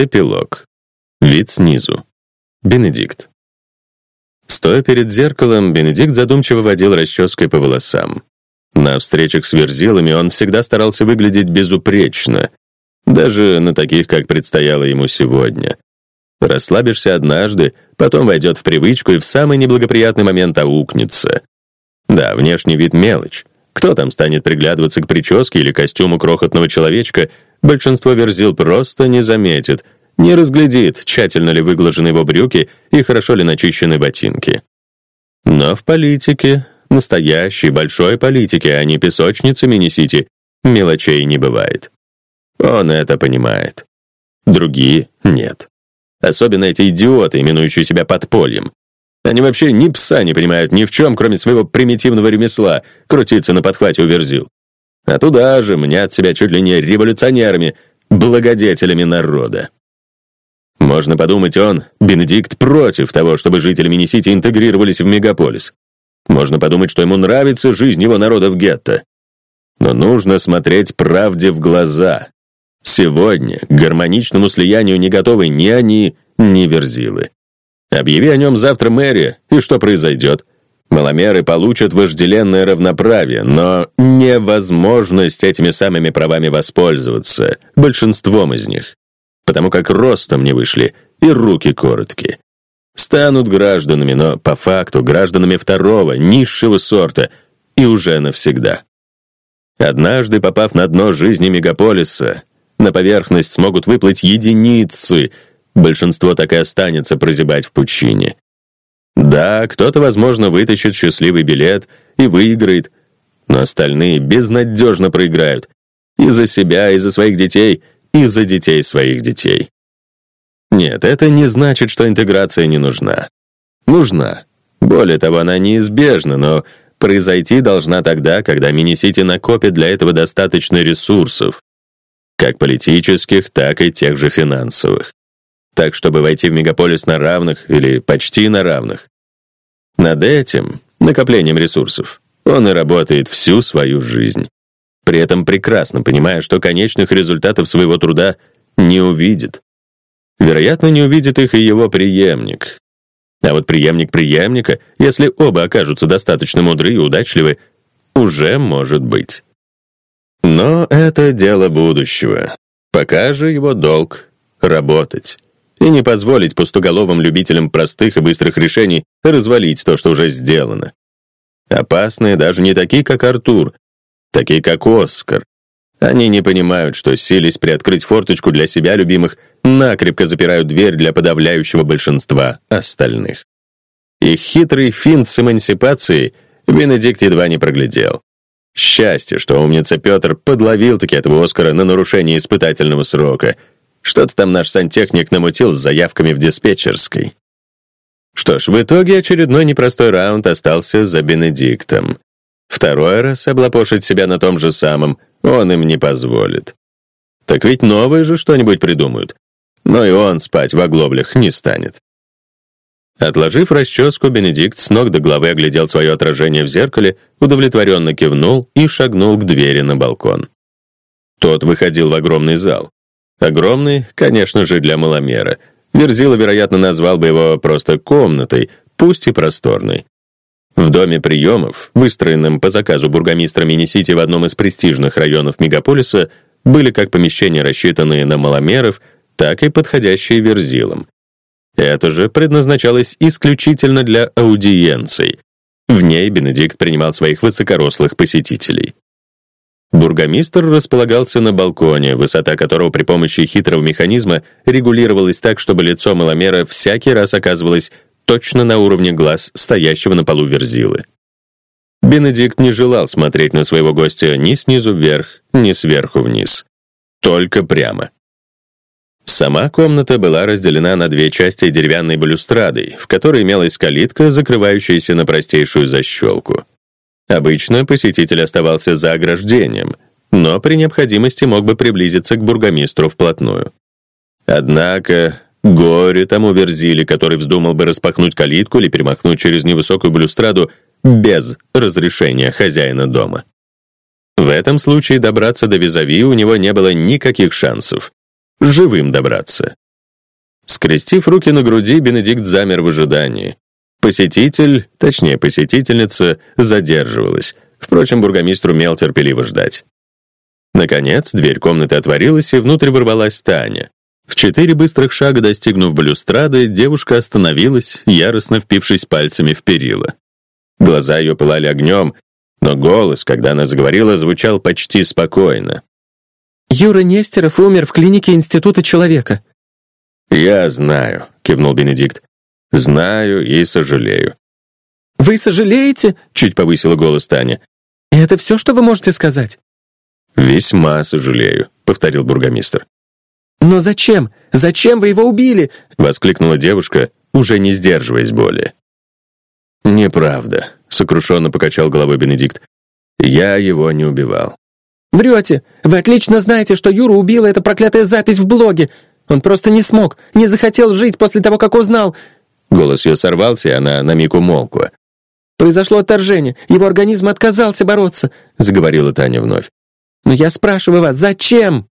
Эпилог. Вид снизу. Бенедикт. Стоя перед зеркалом, Бенедикт задумчиво водил расческой по волосам. На встречах с верзилами он всегда старался выглядеть безупречно, даже на таких, как предстояло ему сегодня. Расслабишься однажды, потом войдет в привычку и в самый неблагоприятный момент аукнется. Да, внешний вид — мелочь. Кто там станет приглядываться к прическе или костюму крохотного человечка, большинство верзил просто не заметит, не разглядит, тщательно ли выглажены его брюки и хорошо ли начищены ботинки. Но в политике, настоящей большой политике, а не песочнице мини-сити, мелочей не бывает. Он это понимает. Другие — нет. Особенно эти идиоты, именующие себя подпольем. Они вообще ни пса не понимают ни в чем, кроме своего примитивного ремесла, крутиться на подхвате у верзил. А туда же мнят себя чуть ли не революционерами, благодетелями народа. Можно подумать, он, Бенедикт, против того, чтобы жители Мини-Сити интегрировались в мегаполис. Можно подумать, что ему нравится жизнь его народа в гетто. Но нужно смотреть правде в глаза. Сегодня к гармоничному слиянию не готовы ни они, ни верзилы. Объяви о нем завтра мэрия, и что произойдет? Маломеры получат вожделенное равноправие, но невозможность этими самыми правами воспользоваться, большинством из них, потому как ростом не вышли и руки короткие. Станут гражданами, но по факту гражданами второго, низшего сорта, и уже навсегда. Однажды, попав на дно жизни мегаполиса, на поверхность смогут выплыть единицы, большинство так и останется прозябать в пучине. Да, кто-то, возможно, вытащит счастливый билет и выиграет, но остальные безнадежно проиграют. И за себя, и за своих детей, и за детей своих детей. Нет, это не значит, что интеграция не нужна. Нужна. Более того, она неизбежна, но произойти должна тогда, когда мини-сити накопит для этого достаточно ресурсов, как политических, так и тех же финансовых. Так, чтобы войти в мегаполис на равных или почти на равных. Над этим, накоплением ресурсов, он и работает всю свою жизнь. При этом прекрасно понимая, что конечных результатов своего труда не увидит. Вероятно, не увидит их и его преемник. А вот преемник преемника, если оба окажутся достаточно мудры и удачливы, уже может быть. Но это дело будущего. Пока же его долг — работать. И не позволить пустоголовым любителям простых и быстрых решений развалить то, что уже сделано. Опасные даже не такие, как Артур, такие, как Оскар. Они не понимают, что, сились приоткрыть форточку для себя любимых, накрепко запирают дверь для подавляющего большинства остальных. Их хитрый финт с эмансипацией Бенедикт едва не проглядел. Счастье, что умница Петр подловил-таки этого Оскара на нарушение испытательного срока. Что-то там наш сантехник намутил с заявками в диспетчерской. Что ж, в итоге очередной непростой раунд остался за Бенедиктом. Второй раз облапошить себя на том же самом он им не позволит. Так ведь новые же что-нибудь придумают. Но и он спать в оглоблях не станет. Отложив расческу, Бенедикт с ног до головы оглядел свое отражение в зеркале, удовлетворенно кивнул и шагнул к двери на балкон. Тот выходил в огромный зал. Огромный, конечно же, для маломера. Верзила, вероятно, назвал бы его просто комнатой, пусть и просторной. В доме приемов, выстроенном по заказу бургомистра Мини-Сити в одном из престижных районов мегаполиса, были как помещения, рассчитанные на маломеров, так и подходящие верзилам. Это же предназначалось исключительно для аудиенций. В ней Бенедикт принимал своих высокорослых посетителей. Бургомистр располагался на балконе, высота которого при помощи хитрого механизма регулировалась так, чтобы лицо маломера всякий раз оказывалось точно на уровне глаз стоящего на полу верзилы. Бенедикт не желал смотреть на своего гостя ни снизу вверх, ни сверху вниз. Только прямо. Сама комната была разделена на две части деревянной балюстрадой, в которой имелась калитка, закрывающаяся на простейшую защелку. Обычно посетитель оставался за ограждением, но при необходимости мог бы приблизиться к бургомистру вплотную. Однако горе тому верзили, который вздумал бы распахнуть калитку или перемахнуть через невысокую балюстраду без разрешения хозяина дома. В этом случае добраться до визави у него не было никаких шансов живым добраться. Скрестив руки на груди, Бенедикт замер в ожидании. Посетитель, точнее посетительница, задерживалась. Впрочем, бургомистр умел терпеливо ждать. Наконец, дверь комнаты отворилась, и внутрь ворвалась Таня. В четыре быстрых шага достигнув балюстрады, девушка остановилась, яростно впившись пальцами в перила. Глаза ее пылали огнем, но голос, когда она заговорила, звучал почти спокойно. «Юра Нестеров умер в клинике Института человека». «Я знаю», — кивнул Бенедикт. «Знаю и сожалею». «Вы сожалеете?» — чуть повысила голос Таня. «И это все, что вы можете сказать?» «Весьма сожалею», — повторил бургомистр. «Но зачем? Зачем вы его убили?» — воскликнула девушка, уже не сдерживаясь более. «Неправда», — сокрушенно покачал головой Бенедикт. «Я его не убивал». «Врете! Вы отлично знаете, что Юру убила эта проклятая запись в блоге! Он просто не смог, не захотел жить после того, как узнал...» Голос ее сорвался, и она на миг умолкла. «Произошло отторжение, его организм отказался бороться», — заговорила Таня вновь. «Но я спрашиваю вас, зачем?»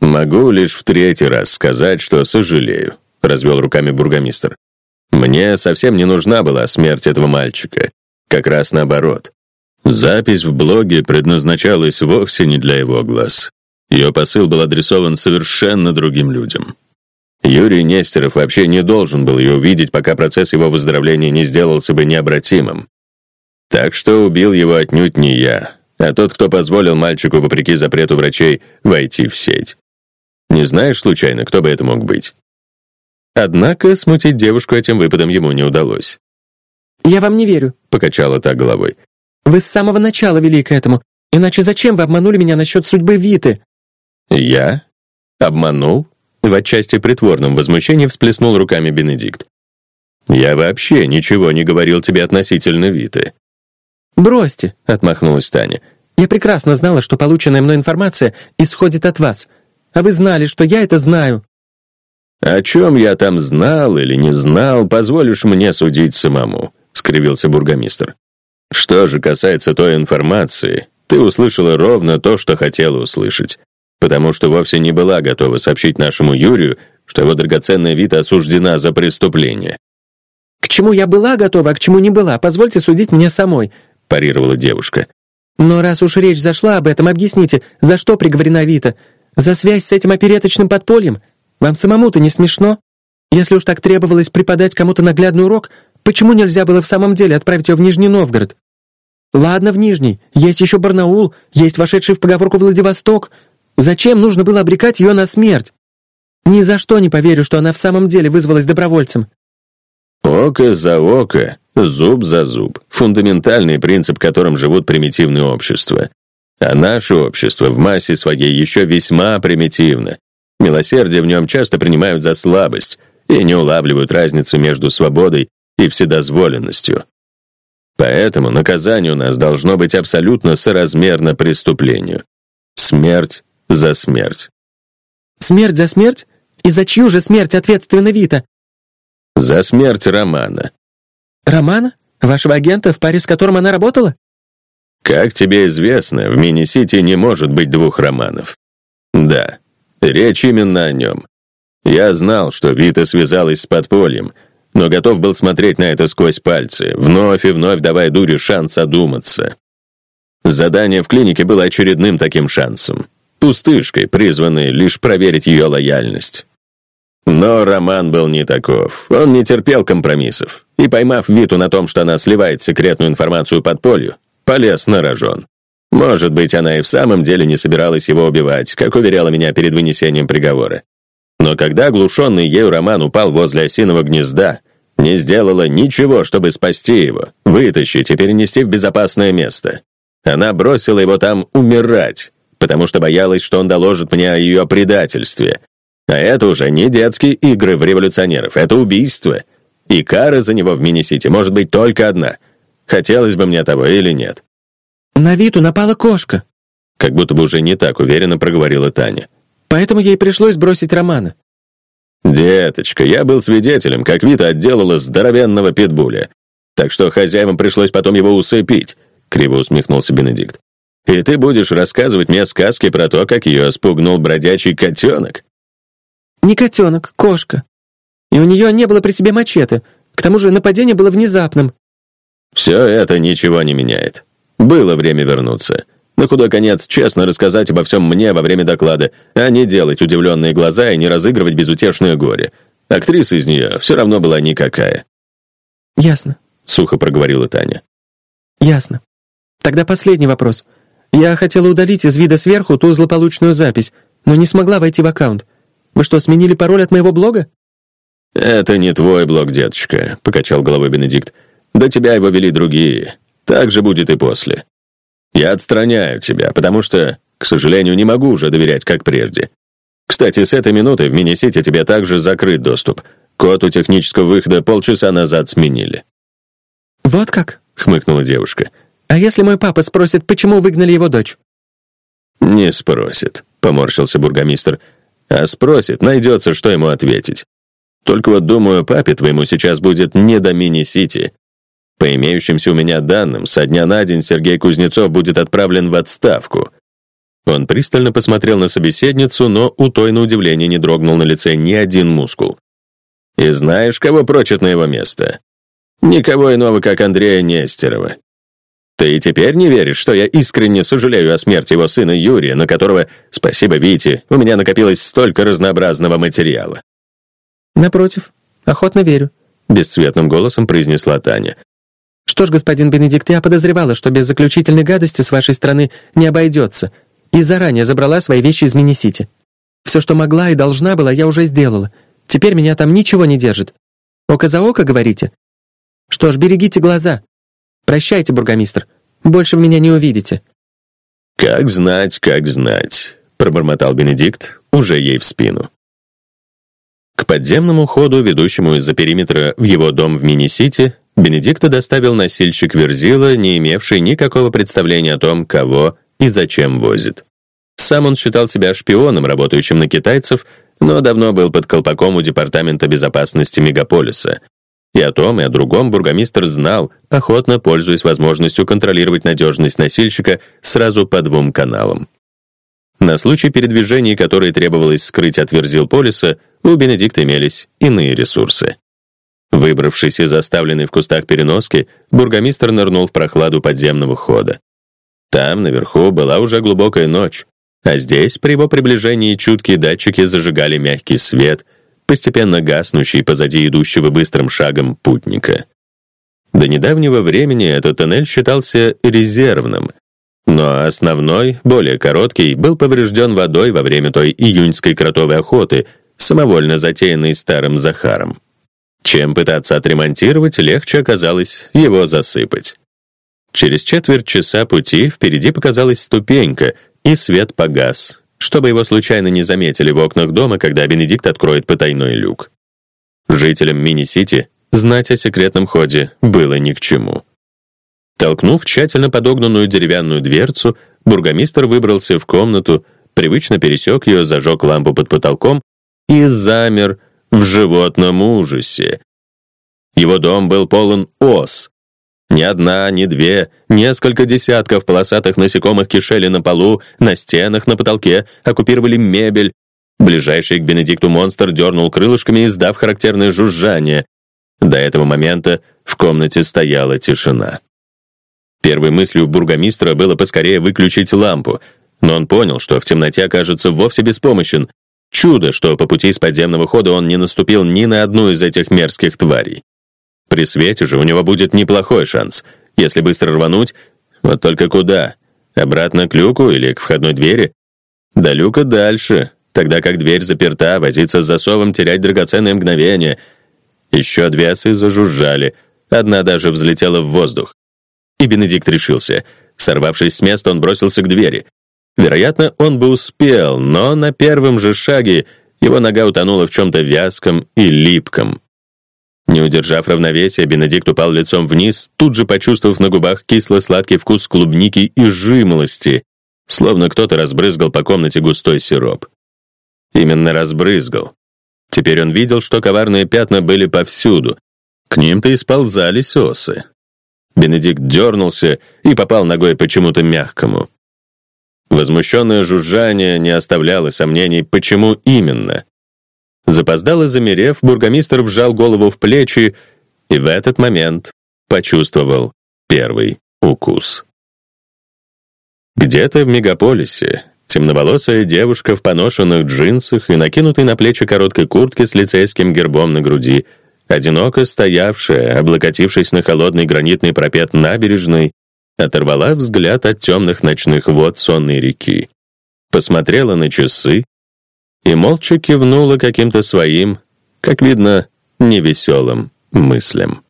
«Могу лишь в третий раз сказать, что сожалею», — развел руками бургомистр. «Мне совсем не нужна была смерть этого мальчика. Как раз наоборот. Запись в блоге предназначалась вовсе не для его глаз. Ее посыл был адресован совершенно другим людям. Юрий Нестеров вообще не должен был ее увидеть, пока процесс его выздоровления не сделался бы необратимым. Так что убил его отнюдь не я, а тот, кто позволил мальчику, вопреки запрету врачей, войти в сеть. Не знаешь, случайно, кто бы это мог быть? Однако смутить девушку этим выпадом ему не удалось. «Я вам не верю», — покачала та головой. «Вы с самого начала вели к этому. Иначе зачем вы обманули меня насчет судьбы Виты?» «Я? Обманул?» В отчасти притворном возмущении всплеснул руками Бенедикт. «Я вообще ничего не говорил тебе относительно Виты». «Бросьте», — отмахнулась Таня. «Я прекрасно знала, что полученная мной информация исходит от вас. А вы знали, что я это знаю». «О чем я там знал или не знал, позволишь мне судить самому», — скривился бургомистр. «Что же касается той информации, ты услышала ровно то, что хотела услышать, потому что вовсе не была готова сообщить нашему Юрию, что его драгоценная Вита осуждена за преступление». «К чему я была готова, а к чему не была, позвольте судить мне самой», — парировала девушка. «Но раз уж речь зашла об этом, объясните, за что приговорена Вита? За связь с этим опереточным подпольем? Вам самому-то не смешно? Если уж так требовалось преподать кому-то наглядный урок, почему нельзя было в самом деле отправить ее в Нижний Новгород? Ладно, в Нижний, есть еще Барнаул, есть вошедший в поговорку Владивосток. Зачем нужно было обрекать ее на смерть? Ни за что не поверю, что она в самом деле вызвалась добровольцем. Око за око, зуб за зуб. Фундаментальный принцип, которым живут примитивные общества. А наше общество в массе своей еще весьма примитивно. Милосердие в нем часто принимают за слабость и не улавливают разницу между свободой и вседозволенностью. Поэтому наказание у нас должно быть абсолютно соразмерно преступлению. Смерть за смерть. Смерть за смерть? И за чью же смерть ответственна Вита? За смерть Романа. Романа? Вашего агента, в паре с которым она работала? Как тебе известно, в Мини-Сити не может быть двух романов. Да, речь именно о нем. Я знал, что Вита связалась с подпольем, но готов был смотреть на это сквозь пальцы, вновь и вновь давая дуре шанс одуматься. Задание в клинике было очередным таким шансом. Пустышкой, призванной лишь проверить ее лояльность. Но Роман был не таков. Он не терпел компромиссов. И, поймав Виту на том, что она сливает секретную информацию подполью, полез на рожон. Может быть, она и в самом деле не собиралась его убивать, как уверяла меня перед вынесением приговора. Но когда оглушенный ею Роман упал возле осиного гнезда, не сделала ничего, чтобы спасти его, вытащить и перенести в безопасное место. Она бросила его там умирать, потому что боялась, что он доложит мне о ее предательстве. А это уже не детские игры в революционеров, это убийство. И кара за него в Мини-Сити может быть только одна — Хотелось бы мне того или нет. «На Виту напала кошка», — как будто бы уже не так уверенно проговорила Таня. «Поэтому ей пришлось бросить Романа». «Деточка, я был свидетелем, как Вита отделала здоровенного питбуля. Так что хозяевам пришлось потом его усыпить», — криво усмехнулся Бенедикт. «И ты будешь рассказывать мне сказки про то, как ее спугнул бродячий котенок?» «Не котенок, кошка». И у нее не было при себе мачете. К тому же нападение было внезапным». «Все это ничего не меняет. Было время вернуться. На худой конец честно рассказать обо всем мне во время доклада, а не делать удивленные глаза и не разыгрывать безутешное горе. Актриса из нее все равно была никакая». «Ясно», — сухо проговорила Таня. «Ясно. Тогда последний вопрос. Я хотела удалить из вида сверху ту злополучную запись, но не смогла войти в аккаунт. Вы что, сменили пароль от моего блога?» «Это не твой блог, деточка», — покачал головой Бенедикт. «До тебя его вели другие. Так же будет и после. Я отстраняю тебя, потому что, к сожалению, не могу уже доверять, как прежде. Кстати, с этой минуты в мини-сити тебе также закрыт доступ. Код у технического выхода полчаса назад сменили». «Вот как?» — хмыкнула девушка. «А если мой папа спросит, почему выгнали его дочь?» «Не спросит», — поморщился бургомистр. «А спросит, найдется, что ему ответить. Только вот, думаю, папе твоему сейчас будет не до мини-сити. По имеющимся у меня данным, со дня на день Сергей Кузнецов будет отправлен в отставку». Он пристально посмотрел на собеседницу, но у той на удивление не дрогнул на лице ни один мускул. «И знаешь, кого прочат на его место? Никого иного, как Андрея Нестерова. Ты и теперь не веришь, что я искренне сожалею о смерти его сына Юрия, на которого, спасибо Вите, у меня накопилось столько разнообразного материала?» «Напротив, охотно верю», — бесцветным голосом произнесла Таня. «Что ж, господин Бенедикт, я подозревала, что без заключительной гадости с вашей стороны не обойдется, и заранее забрала свои вещи из мини-сити. Все, что могла и должна была, я уже сделала. Теперь меня там ничего не держит. Око за око, говорите? Что ж, берегите глаза. Прощайте, бургомистр. Больше меня не увидите». «Как знать, как знать», — пробормотал Бенедикт уже ей в спину. К подземному ходу, ведущему из-за периметра в его дом в Мини-Сити, Бенедикта доставил носильщик Верзила, не имевший никакого представления о том, кого и зачем возит. Сам он считал себя шпионом, работающим на китайцев, но давно был под колпаком у Департамента безопасности мегаполиса. И о том, и о другом бургомистр знал, охотно пользуясь возможностью контролировать надежность носильщика сразу по двум каналам. На случай передвижений, которые требовалось скрыть от Верзил Полиса, у Бенедикта имелись иные ресурсы. Выбравшись из оставленной в кустах переноски, бургомистр нырнул в прохладу подземного хода. Там, наверху, была уже глубокая ночь, а здесь, при его приближении, чуткие датчики зажигали мягкий свет, постепенно гаснущий позади идущего быстрым шагом путника. До недавнего времени этот тоннель считался резервным, но основной, более короткий, был поврежден водой во время той июньской кротовой охоты, самовольно затеянной старым Захаром. Чем пытаться отремонтировать, легче оказалось его засыпать. Через четверть часа пути впереди показалась ступенька, и свет погас, чтобы его случайно не заметили в окнах дома, когда Бенедикт откроет потайной люк. Жителям Мини-Сити знать о секретном ходе было ни к чему. Толкнув тщательно подогнанную деревянную дверцу, бургомистр выбрался в комнату, привычно пересек ее, зажег лампу под потолком и замер в животном ужасе. Его дом был полон ос. Ни одна, ни две, несколько десятков полосатых насекомых кишели на полу, на стенах, на потолке, оккупировали мебель. Ближайший к Бенедикту монстр дернул крылышками, издав характерное жужжание. До этого момента в комнате стояла тишина. Первой мыслью бургомистра было поскорее выключить лампу, но он понял, что в темноте окажется вовсе беспомощен. Чудо, что по пути с подземного хода он не наступил ни на одну из этих мерзких тварей. При свете же у него будет неплохой шанс. Если быстро рвануть, вот только куда? Обратно к люку или к входной двери? До люка дальше, тогда как дверь заперта, возиться с засовом, терять драгоценные мгновения. Еще две осы зажужжали, одна даже взлетела в воздух. И Бенедикт решился. Сорвавшись с места, он бросился к двери. Вероятно, он бы успел, но на первом же шаге его нога утонула в чем-то вязком и липком. Не удержав равновесия, Бенедикт упал лицом вниз, тут же почувствовав на губах кисло-сладкий вкус клубники и жимолости, словно кто-то разбрызгал по комнате густой сироп. Именно разбрызгал. Теперь он видел, что коварные пятна были повсюду. К ним-то и сползали сосы. Бенедикт дернулся и попал ногой почему-то мягкому. Возмущенное жужжание не оставляло сомнений, почему именно. Запоздало замерев, бургомистр вжал голову в плечи и в этот момент почувствовал первый укус. Где-то в мегаполисе темноволосая девушка в поношенных джинсах и накинутой на плечи короткой куртке с лицейским гербом на груди, одиноко стоявшая, облокотившись на холодный гранитный пропет набережной, оторвала взгляд от темных ночных вод сонной реки, посмотрела на часы и молча кивнула каким-то своим, как видно, невеселым мыслям.